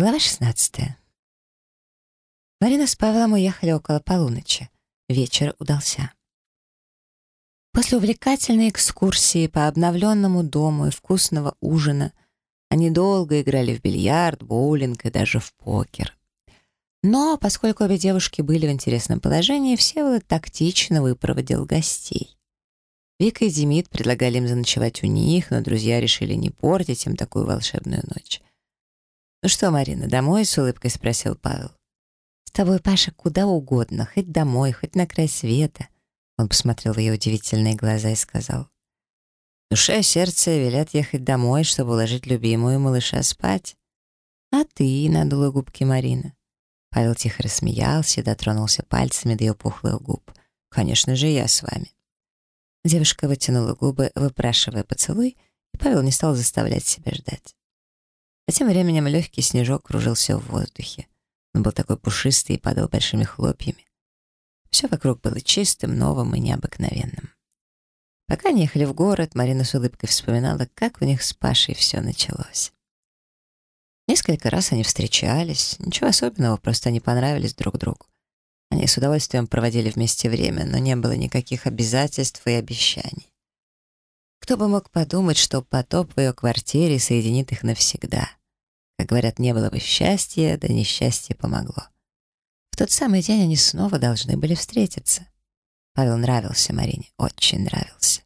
Глава 16. Марина с Павлом уехали около полуночи. Вечер удался. После увлекательной экскурсии по обновленному дому и вкусного ужина они долго играли в бильярд, боулинг и даже в покер. Но, поскольку обе девушки были в интересном положении, Всеволод тактично выпроводил гостей. Вика и Демид предлагали им заночевать у них, но друзья решили не портить им такую волшебную ночь. «Ну что, Марина, домой?» — с улыбкой спросил Павел. «С тобой, Паша, куда угодно, хоть домой, хоть на край света». Он посмотрел в ее удивительные глаза и сказал. «Душа и сердце велят ехать домой, чтобы уложить любимую малыша спать». «А ты?» — надула губки Марина. Павел тихо рассмеялся и дотронулся пальцами до ее пухлых губ. «Конечно же, я с вами». Девушка вытянула губы, выпрашивая поцелуй, и Павел не стал заставлять себя ждать. А тем временем легкий снежок кружился в воздухе. Он был такой пушистый и падал большими хлопьями. Все вокруг было чистым, новым и необыкновенным. Пока они ехали в город, Марина с улыбкой вспоминала, как у них с Пашей все началось. Несколько раз они встречались, ничего особенного, просто они понравились друг другу. Они с удовольствием проводили вместе время, но не было никаких обязательств и обещаний. Кто бы мог подумать, что потоп в ее квартире соединит их навсегда. Как говорят, не было бы счастья, да несчастье помогло. В тот самый день они снова должны были встретиться. Павел нравился Марине, очень нравился.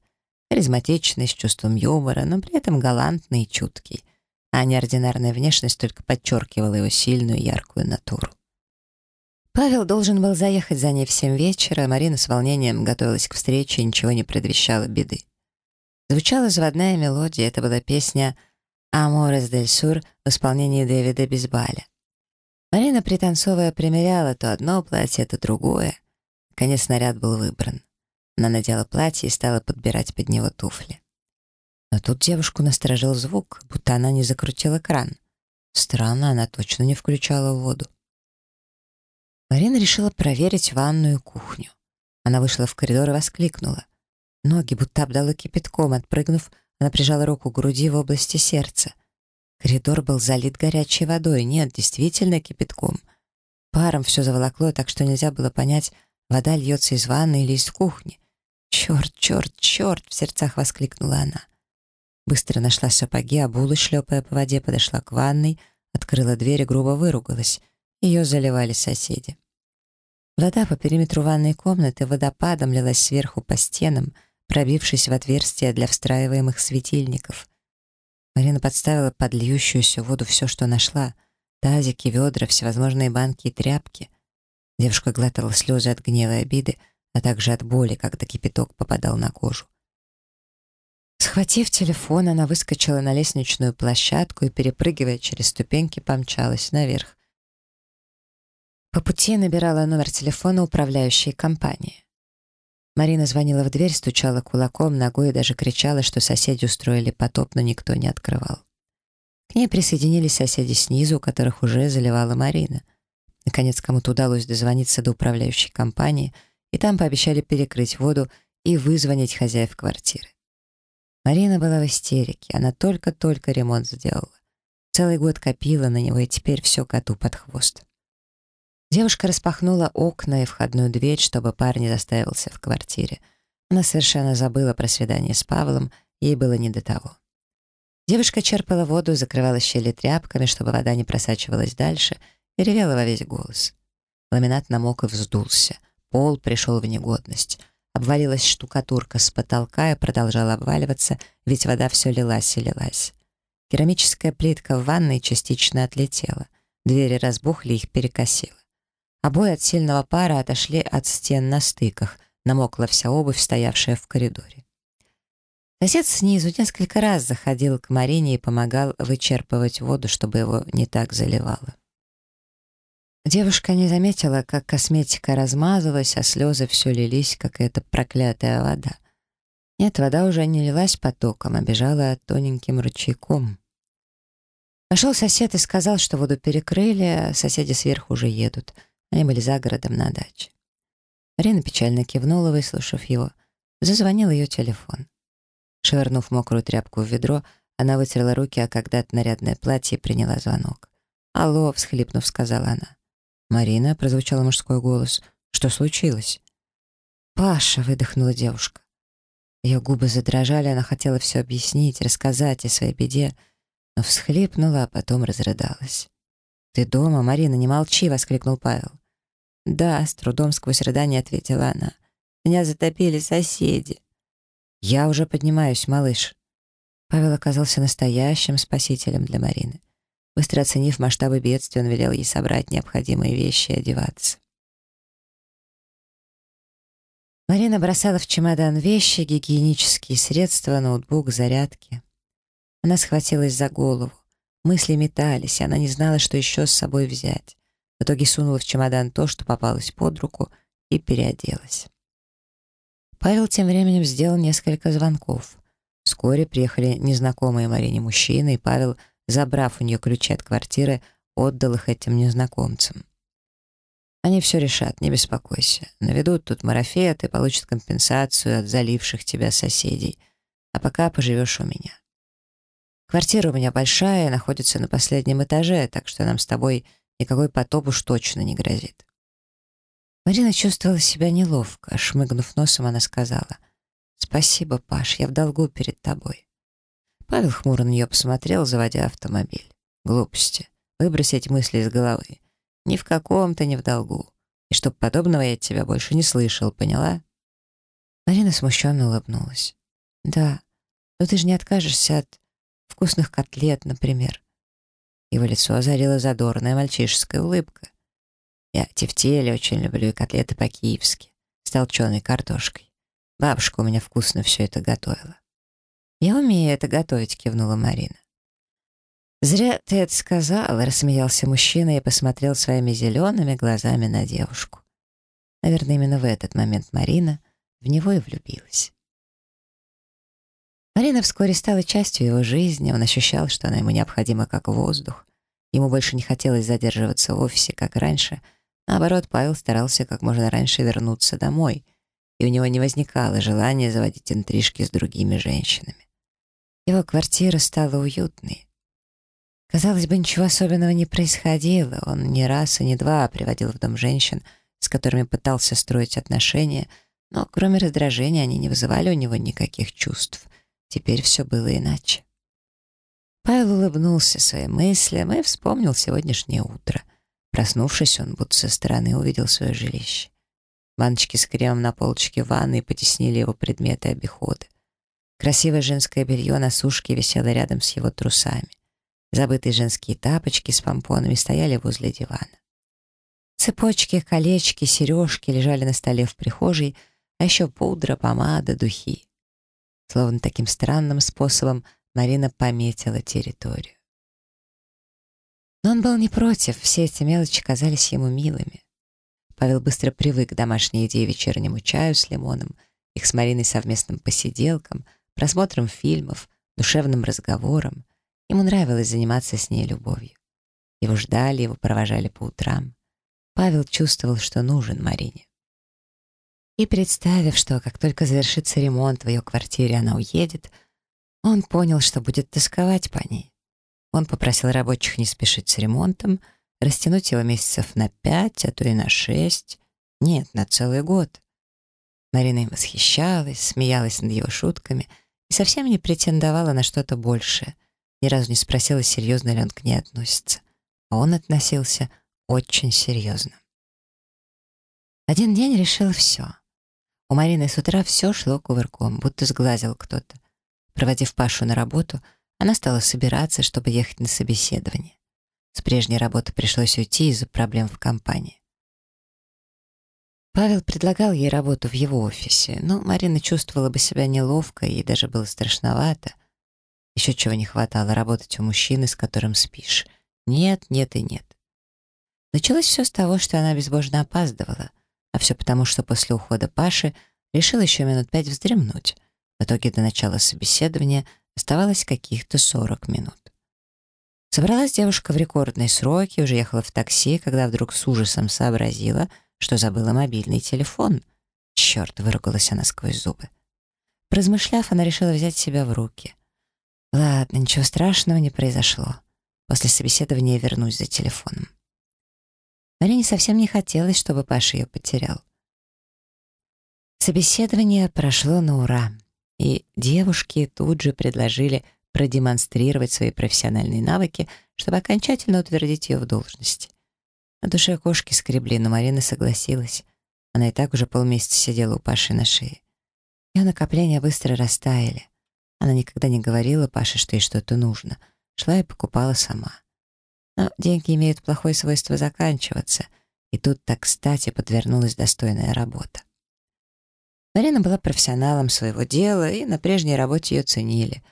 Харизматичный, с чувством юмора, но при этом галантный и чуткий. А неординарная внешность только подчеркивала его сильную яркую натуру. Павел должен был заехать за ней в семь вечера, Марина с волнением готовилась к встрече и ничего не предвещало беды. Звучала заводная мелодия, это была песня «Аморес дель Сур» в исполнении Дэвида Бисбаля. Марина, пританцовывая, примеряла то одно платье, то другое. Наконец наряд был выбран. Она надела платье и стала подбирать под него туфли. Но тут девушку насторожил звук, будто она не закрутила кран. Странно, она точно не включала воду. Марина решила проверить ванную кухню. Она вышла в коридор и воскликнула. Ноги будто обдала кипятком, отпрыгнув, она прижала руку к груди в области сердца. Коридор был залит горячей водой, нет, действительно кипятком. Паром все заволокло, так что нельзя было понять, вода льется из ванны или из кухни. «Черт, черт, черт!» — в сердцах воскликнула она. Быстро нашла сапоги, обулы, шлепая по воде, подошла к ванной, открыла дверь и грубо выругалась. Ее заливали соседи. Вода по периметру ванной комнаты водопадом лилась сверху по стенам, пробившись в отверстия для встраиваемых светильников. Марина подставила под льющуюся воду все, что нашла — тазики, ведра, всевозможные банки и тряпки. Девушка глотала слезы от гнева и обиды, а также от боли, когда кипяток попадал на кожу. Схватив телефон, она выскочила на лестничную площадку и, перепрыгивая через ступеньки, помчалась наверх. По пути набирала номер телефона управляющей компании. Марина звонила в дверь, стучала кулаком, ногой и даже кричала, что соседи устроили потоп, но никто не открывал. К ней присоединились соседи снизу, которых уже заливала Марина. Наконец, кому-то удалось дозвониться до управляющей компании, и там пообещали перекрыть воду и вызвонить хозяев квартиры. Марина была в истерике, она только-только ремонт сделала. Целый год копила на него, и теперь все коту под хвост. Девушка распахнула окна и входную дверь, чтобы парень заставился в квартире. Она совершенно забыла про свидание с Павлом, ей было не до того. Девушка черпала воду, закрывала щели тряпками, чтобы вода не просачивалась дальше, и ревела во весь голос. Ламинат намок и вздулся. Пол пришел в негодность. Обвалилась штукатурка с потолка и продолжала обваливаться, ведь вода все лилась и лилась. Керамическая плитка в ванной частично отлетела. Двери разбухли, их перекосило. Обои от сильного пара отошли от стен на стыках, намокла вся обувь, стоявшая в коридоре. Сосед снизу несколько раз заходил к Марине и помогал вычерпывать воду, чтобы его не так заливало. Девушка не заметила, как косметика размазалась, а слезы все лились, как эта проклятая вода. Нет, вода уже не лилась потоком, а бежала тоненьким ручейком. Пошел сосед и сказал, что воду перекрыли, а соседи сверху уже едут — они были за городом на даче. Марина печально кивнула, выслушав его. Зазвонил ее телефон. Швырнув мокрую тряпку в ведро, она вытерла руки, а когда-то нарядное платье приняла звонок. «Алло», — всхлипнув, сказала она. «Марина», — прозвучал мужской голос, — «что случилось?» «Паша», — выдохнула девушка. Ее губы задрожали, она хотела все объяснить, рассказать о своей беде, но всхлипнула, а потом разрыдалась. «Ты дома, Марина, не молчи!» — воскликнул Павел. «Да», — с трудом сквозь рыдание ответила она. «Меня затопили соседи». «Я уже поднимаюсь, малыш». Павел оказался настоящим спасителем для Марины. Быстро оценив масштабы бедствия, он велел ей собрать необходимые вещи и одеваться. Марина бросала в чемодан вещи, гигиенические средства, ноутбук, зарядки. Она схватилась за голову. Мысли метались, и она не знала, что еще с собой взять. В итоге сунула в чемодан то, что попалось под руку, и переоделась. Павел тем временем сделал несколько звонков. Вскоре приехали незнакомые Марине мужчины, и Павел, забрав у нее ключи от квартиры, отдал их этим незнакомцам. Они все решат, не беспокойся. Наведут тут марафет и получат компенсацию от заливших тебя соседей. А пока поживешь у меня. Квартира у меня большая, находится на последнем этаже, так что нам с тобой никакой потоп уж точно не грозит. Марина чувствовала себя неловко. Шмыгнув носом, она сказала, «Спасибо, Паш, я в долгу перед тобой». Павел хмуро на нее посмотрел, заводя автомобиль. «Глупости. Выбрось эти мысли из головы. Ни в каком то не в долгу. И чтоб подобного я от тебя больше не слышал, поняла?» Марина смущенно улыбнулась. «Да, но ты же не откажешься от вкусных котлет, например». Его лицо озарила задорная мальчишеская улыбка. «Я тефтели очень люблю и котлеты по-киевски, с толченой картошкой. Бабушка у меня вкусно все это готовила». «Я умею это готовить», — кивнула Марина. «Зря ты это сказала», — рассмеялся мужчина и посмотрел своими зелеными глазами на девушку. Наверное, именно в этот момент Марина в него и влюбилась. Марина вскоре стала частью его жизни, он ощущал, что она ему необходима как воздух. Ему больше не хотелось задерживаться в офисе, как раньше. Наоборот, Павел старался как можно раньше вернуться домой, и у него не возникало желания заводить интрижки с другими женщинами. Его квартира стала уютной. Казалось бы, ничего особенного не происходило. Он не раз и не два приводил в дом женщин, с которыми пытался строить отношения, но кроме раздражения они не вызывали у него никаких чувств. Теперь все было иначе. Павел улыбнулся своим мыслям и вспомнил сегодняшнее утро. Проснувшись, он будто со стороны увидел свое жилище. Баночки с кремом на полочке ванны потеснили его предметы обихода. Красивое женское белье на сушке висело рядом с его трусами. Забытые женские тапочки с помпонами стояли возле дивана. Цепочки, колечки, сережки лежали на столе в прихожей, а еще пудра, помада, духи. Словно таким странным способом Марина пометила территорию. Но он был не против, все эти мелочи казались ему милыми. Павел быстро привык к домашней идее вечернему чаю с лимоном, их с Мариной совместным посиделкам, просмотром фильмов, душевным разговором. Ему нравилось заниматься с ней любовью. Его ждали, его провожали по утрам. Павел чувствовал, что нужен Марине. И представив, что как только завершится ремонт в ее квартире, она уедет, он понял, что будет тосковать по ней. Он попросил рабочих не спешить с ремонтом, растянуть его месяцев на пять, а то и на шесть. Нет, на целый год. Марина им восхищалась, смеялась над его шутками и совсем не претендовала на что-то большее. Ни разу не спросила, серьезно ли он к ней относится. А он относился очень серьезно. Один день решил все. У Марины с утра все шло кувырком, будто сглазил кто-то. Проводив Пашу на работу, она стала собираться, чтобы ехать на собеседование. С прежней работы пришлось уйти из-за проблем в компании. Павел предлагал ей работу в его офисе, но Марина чувствовала бы себя неловко, ей даже было страшновато. Еще чего не хватало работать у мужчины, с которым спишь. Нет, нет и нет. Началось все с того, что она безбожно опаздывала — а все потому, что после ухода Паши решил еще минут пять вздремнуть. В итоге до начала собеседования оставалось каких-то 40 минут. Собралась девушка в рекордные сроки, уже ехала в такси, когда вдруг с ужасом сообразила, что забыла мобильный телефон. Черт, выругалась она сквозь зубы. Размышляв, она решила взять себя в руки. Ладно, ничего страшного не произошло. После собеседования вернусь за телефоном. Марине совсем не хотелось, чтобы Паша ее потерял. Собеседование прошло на ура, и девушки тут же предложили продемонстрировать свои профессиональные навыки, чтобы окончательно утвердить ее в должности. На душе кошки скребли, но Марина согласилась. Она и так уже полмесяца сидела у Паши на шее. Ее накопления быстро растаяли. Она никогда не говорила Паше, что ей что-то нужно. Шла и покупала сама. Но деньги имеют плохое свойство заканчиваться, и тут так кстати подвернулась достойная работа. Марина была профессионалом своего дела, и на прежней работе ее ценили.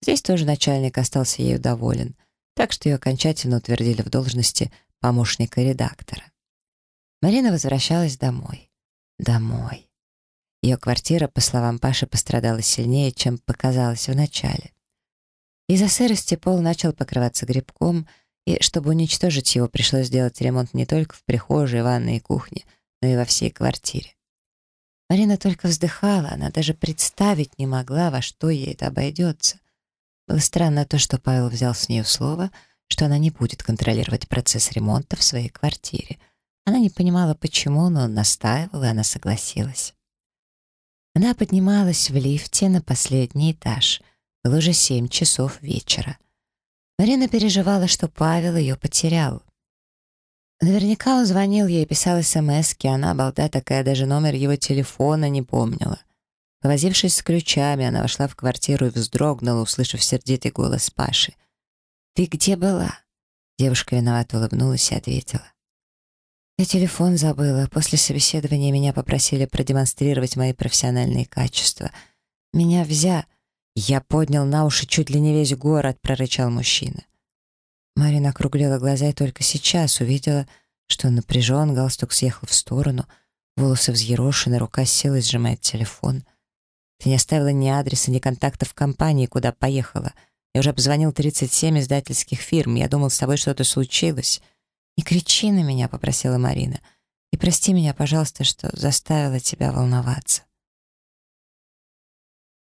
Здесь тоже начальник остался ею доволен, так что ее окончательно утвердили в должности помощника редактора. Марина возвращалась домой. Домой. Ее квартира, по словам Паши, пострадала сильнее, чем показалось вначале. Из-за сырости пол начал покрываться грибком, и чтобы уничтожить его, пришлось сделать ремонт не только в прихожей, ванной и кухне, но и во всей квартире. Марина только вздыхала, она даже представить не могла, во что ей это обойдется. Было странно то, что Павел взял с нее слово — что она не будет контролировать процесс ремонта в своей квартире. Она не понимала, почему, но он настаивал, и она согласилась. Она поднималась в лифте на последний этаж. Было уже семь часов вечера. Марина переживала, что Павел ее потерял. Наверняка он звонил ей, писал смс она, балда такая, даже номер его телефона не помнила. Повозившись с ключами, она вошла в квартиру и вздрогнула, услышав сердитый голос Паши. «Ты где была?» Девушка виновато улыбнулась и ответила. «Я телефон забыла. После собеседования меня попросили продемонстрировать мои профессиональные качества. Меня взя...» «Я поднял на уши чуть ли не весь город», — прорычал мужчина. Марина округлила глаза и только сейчас увидела, что он напряжен, галстук съехал в сторону, волосы взъерошены, рука села и сжимает телефон. «Ты не оставила ни адреса, ни контактов компании, куда поехала», я уже обзвонил 37 издательских фирм. Я думал, с тобой что-то случилось. «Не кричи на меня», — попросила Марина. «И прости меня, пожалуйста, что заставила тебя волноваться».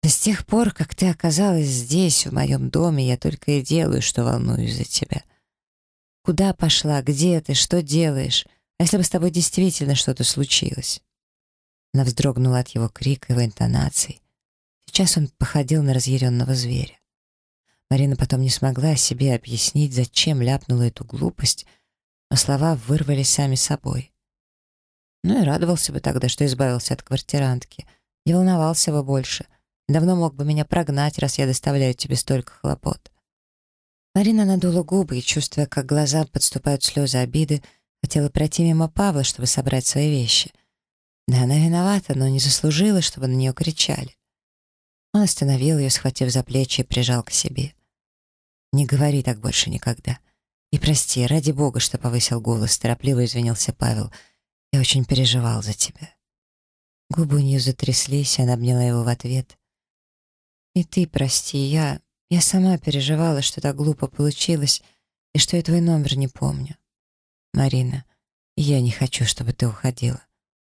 С тех пор, как ты оказалась здесь, в моем доме, я только и делаю, что волнуюсь за тебя. Куда пошла, где ты, что делаешь? Если бы с тобой действительно что-то случилось?» Она вздрогнула от его крика, его интонаций. Сейчас он походил на разъяренного зверя. Марина потом не смогла себе объяснить, зачем ляпнула эту глупость, но слова вырвались сами собой. Ну и радовался бы тогда, что избавился от квартирантки. Не волновался бы больше. Давно мог бы меня прогнать, раз я доставляю тебе столько хлопот. Марина надула губы и, чувствуя, как глаза подступают слезы обиды, хотела пройти мимо Павла, чтобы собрать свои вещи. Да, она виновата, но не заслужила, чтобы на нее кричали. Он остановил ее, схватив за плечи и прижал к себе. Не говори так больше никогда. И прости, ради бога, что повысил голос, торопливо извинился Павел. Я очень переживал за тебя. Губы у нее затряслись, она обняла его в ответ. И ты прости, я... Я сама переживала, что так глупо получилось, и что я твой номер не помню. Марина, я не хочу, чтобы ты уходила.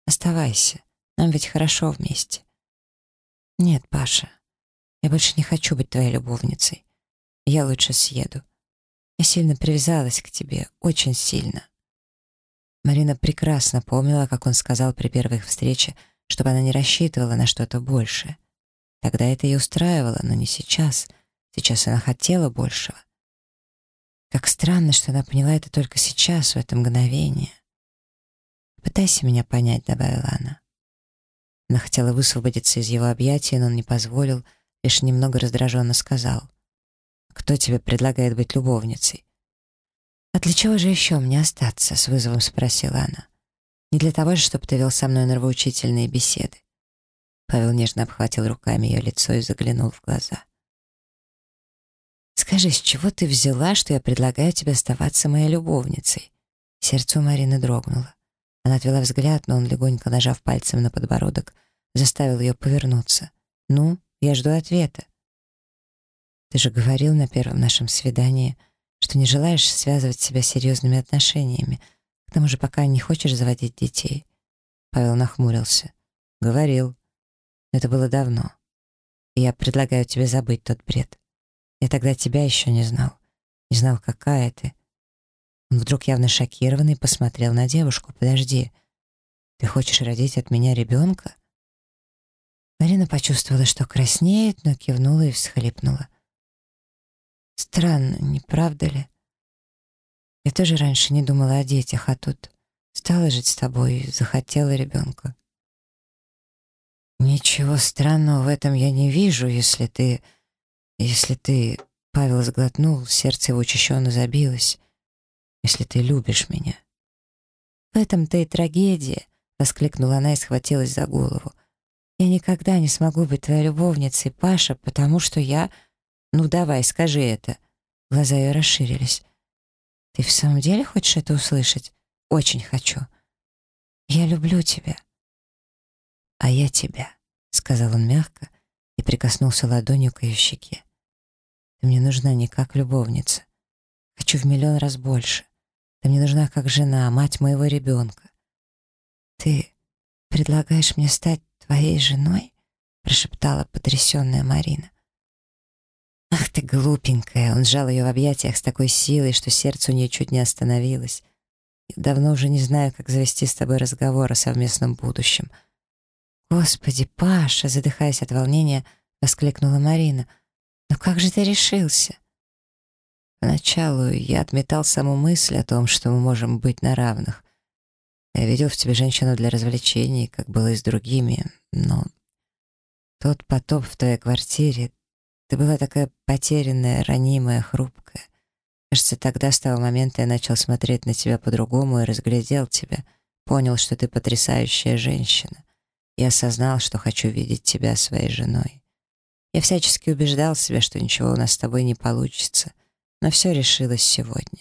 Оставайся, нам ведь хорошо вместе. Нет, Паша, я больше не хочу быть твоей любовницей. Я лучше съеду. Я сильно привязалась к тебе, очень сильно. Марина прекрасно помнила, как он сказал при первой встрече, чтобы она не рассчитывала на что-то большее. Тогда это ее устраивало, но не сейчас. Сейчас она хотела большего. Как странно, что она поняла это только сейчас, в это мгновение. «Пытайся меня понять», — добавила она. Она хотела высвободиться из его объятий, но он не позволил, лишь немного раздраженно сказал. Кто тебе предлагает быть любовницей?» «А для чего же еще мне остаться?» — с вызовом спросила она. «Не для того же, чтобы ты вел со мной нравоучительные беседы». Павел нежно обхватил руками ее лицо и заглянул в глаза. «Скажи, с чего ты взяла, что я предлагаю тебе оставаться моей любовницей?» Сердце у Марины дрогнуло. Она отвела взгляд, но он, легонько нажав пальцем на подбородок, заставил ее повернуться. «Ну, я жду ответа». Ты же говорил на первом нашем свидании, что не желаешь связывать себя серьезными отношениями, к тому же пока не хочешь заводить детей. Павел нахмурился. Говорил. Это было давно. Я предлагаю тебе забыть тот бред. Я тогда тебя еще не знал. Не знал, какая ты. Он вдруг явно шокированный посмотрел на девушку. «Подожди, ты хочешь родить от меня ребенка?» Марина почувствовала, что краснеет, но кивнула и всхлипнула. «Странно, не правда ли? Я тоже раньше не думала о детях, а тут стала жить с тобой и захотела ребенка». «Ничего странного в этом я не вижу, если ты... если ты...» Павел сглотнул, сердце его учащенно забилось. «Если ты любишь меня». «В этом-то и трагедия», — воскликнула она и схватилась за голову. «Я никогда не смогу быть твоей любовницей, Паша, потому что я...» «Ну давай, скажи это». Глаза ее расширились. «Ты в самом деле хочешь это услышать?» «Очень хочу». «Я люблю тебя» а я тебя», — сказал он мягко и прикоснулся ладонью к ее щеке. «Ты мне нужна не как любовница. Хочу в миллион раз больше. Ты мне нужна как жена, мать моего ребенка. Ты предлагаешь мне стать твоей женой?» — прошептала потрясенная Марина. «Ах ты глупенькая!» Он сжал ее в объятиях с такой силой, что сердце у нее чуть не остановилось. «Давно уже не знаю, как завести с тобой разговор о совместном будущем», «Господи, Паша!» — задыхаясь от волнения, воскликнула Марина. «Но как же ты решился?» Поначалу я отметал саму мысль о том, что мы можем быть на равных. Я видел в тебе женщину для развлечений, как было и с другими, но тот потоп в твоей квартире, ты была такая потерянная, ранимая, хрупкая. Кажется, тогда, с того момента, я начал смотреть на тебя по-другому и разглядел тебя, понял, что ты потрясающая женщина и осознал, что хочу видеть тебя своей женой. Я всячески убеждал себя, что ничего у нас с тобой не получится, но все решилось сегодня.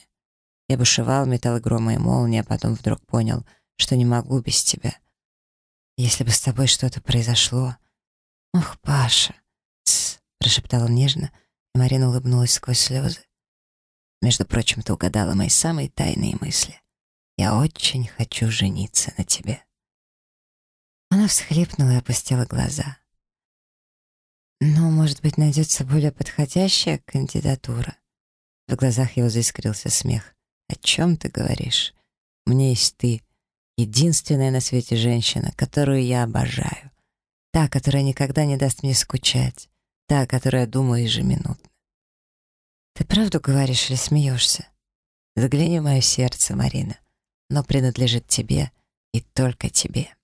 Я бушевал, метал грома и молнии, а потом вдруг понял, что не могу без тебя. Если бы с тобой что-то произошло... «Ох, Паша!» «Тсс!» — прошептал он нежно, и Марина улыбнулась сквозь слезы. «Между прочим, ты угадала мои самые тайные мысли. Я очень хочу жениться на тебе». Она всхлипнула и опустила глаза. «Но, может быть, найдется более подходящая кандидатура?» В глазах его заискрился смех. «О чем ты говоришь? Меня есть ты, единственная на свете женщина, которую я обожаю. Та, которая никогда не даст мне скучать. Та, которая думаю ежеминутно. Ты правду говоришь или смеешься? Загляни в мое сердце, Марина. но принадлежит тебе и только тебе».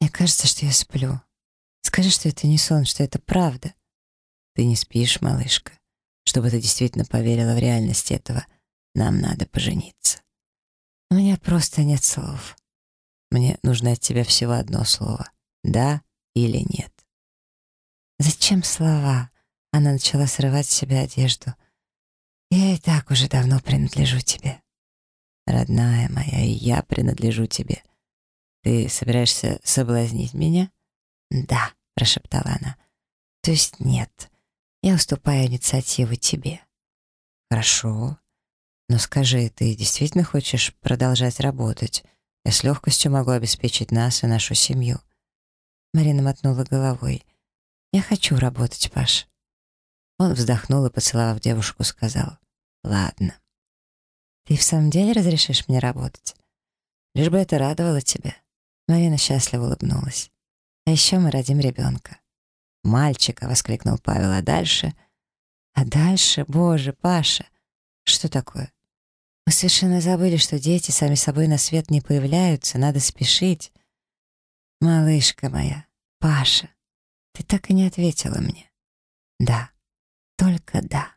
Мне кажется, что я сплю. Скажи, что это не сон, что это правда. Ты не спишь, малышка. Чтобы ты действительно поверила в реальность этого, нам надо пожениться. У меня просто нет слов. Мне нужно от тебя всего одно слово. Да или нет. Зачем слова? Она начала срывать с себя одежду. Я и так уже давно принадлежу тебе. Родная моя, и я принадлежу тебе. «Ты собираешься соблазнить меня?» «Да», — прошептала она. «То есть нет. Я уступаю инициативу тебе». «Хорошо. Но скажи, ты действительно хочешь продолжать работать? Я с легкостью могу обеспечить нас и нашу семью». Марина мотнула головой. «Я хочу работать, Паш». Он вздохнул и, поцеловав девушку, сказал. «Ладно. Ты в самом деле разрешишь мне работать? Лишь бы это радовало тебя». Марина счастливо улыбнулась. «А еще мы родим ребенка». «Мальчика!» — воскликнул Павел. «А дальше?» «А дальше? Боже, Паша!» «Что такое?» «Мы совершенно забыли, что дети сами собой на свет не появляются, надо спешить». «Малышка моя, Паша, ты так и не ответила мне». «Да, только да».